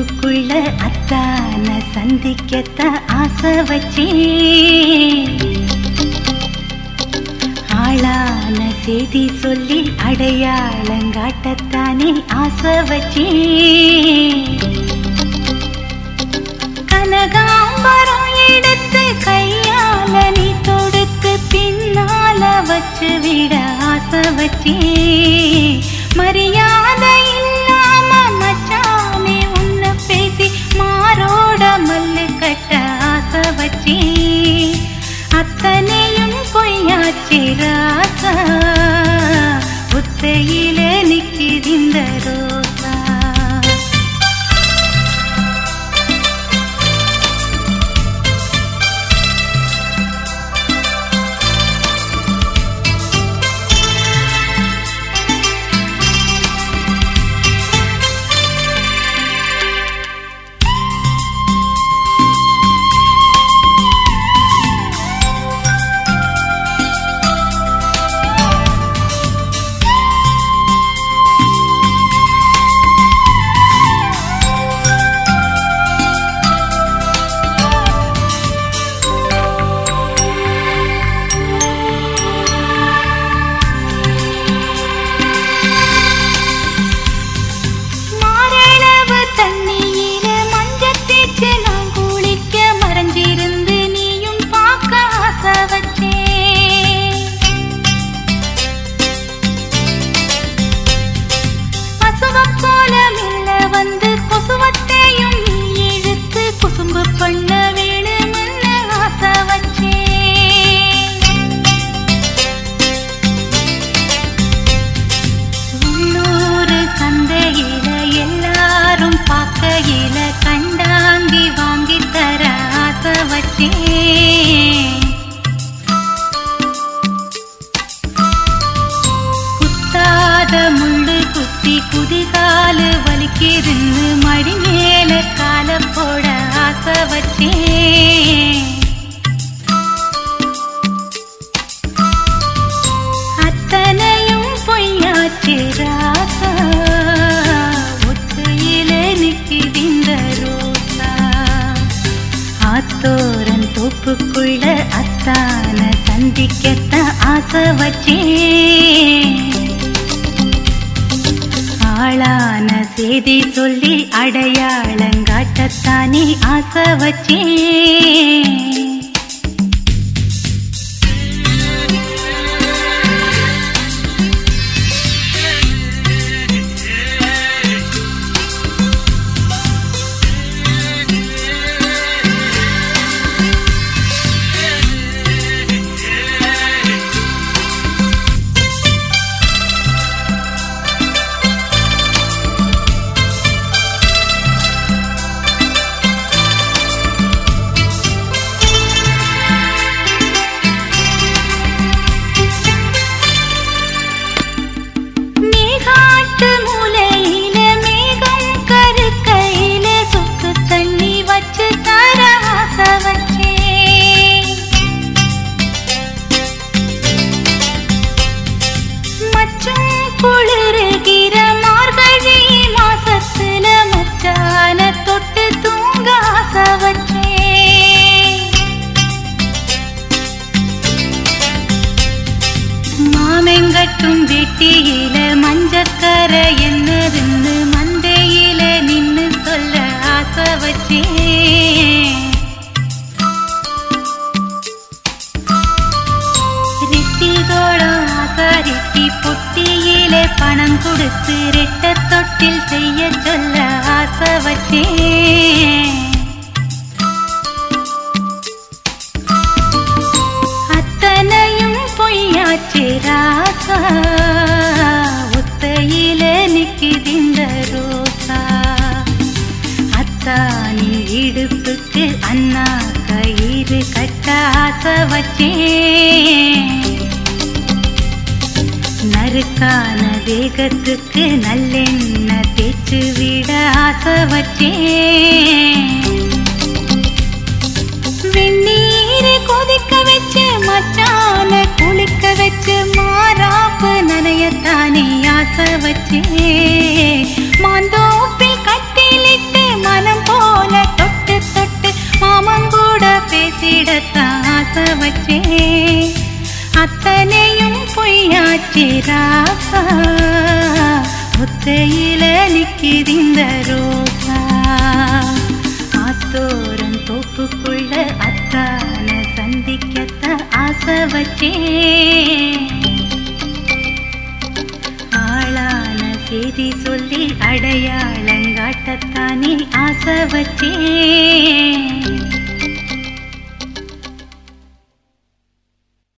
ஆத்தோரம் அத்தான சந்திக்கத்தான் ஆசை வச்சேன். ஆளான செய்தி சொல்லி அடையாளங்காட்டத்தானே ஆசை வச்சேன். கனகாம்பரம் எடுத்து கையால நீ தொடுத்து பின்னால வச்சு விட ஆசை வச்சேன். மரியாதை ஆசை அத்தனையும் பொய்யாச்சி ராசா ஒத்தையில நிக்கிதிந்த ரோசா. குத்தி குதிகாலு வலிக்கிருந்து மடி மேல கால போட ஆசை வச்சேன். அத்தனையும் பொய்யாச்சு ராசா. ஒத்தையில நிக்கிதிந்த ரோசா. ஆத்தோரன் தோப்புக்குள்ள ஆளான செய்தி சொல்லி அடையாளங்காட்டத்தானே ஆசை வச்சேன். கட்டும் வெட்டியில மஞ்சக்கர என்னதுன்னு மந்தையில நின்னு சொல்ல ஆசை வச்சேன். ரிட்டிதோடம் ஆசாரிட்டி பொட்டியில பணம் கொடுத்து ரெட்ட தொட்டில் செய்ய சொல்ல ஆசை வச்சேன். அண்ணா கயிறு கட்ட ஆசை வச்சேன். நறுக்கான வேகத்துக்கு நல்லெண்ண தேச்சு விட ஆசை வச்சேன். வெந்நீரை கொதிக்க வச்சு மச்சான குளிக்க வச்சு மாறாப்பு நனையத்தானே ஆசை வச்சேன். பேசிடத்தான் ஆசை வச்சேன் அத்தனையும் பொய்யாச்சு ராசா. முத்தையில நிக்கிதிந்த ரோசா. ஆத்தோரன் தோப்புக்குள்ள அத்தான சந்திக்கத்த ஆசை வச்சே ஆளான செய்தி சொல்லி அடையாளங்காட்டத்தானே ஆசை வச்சே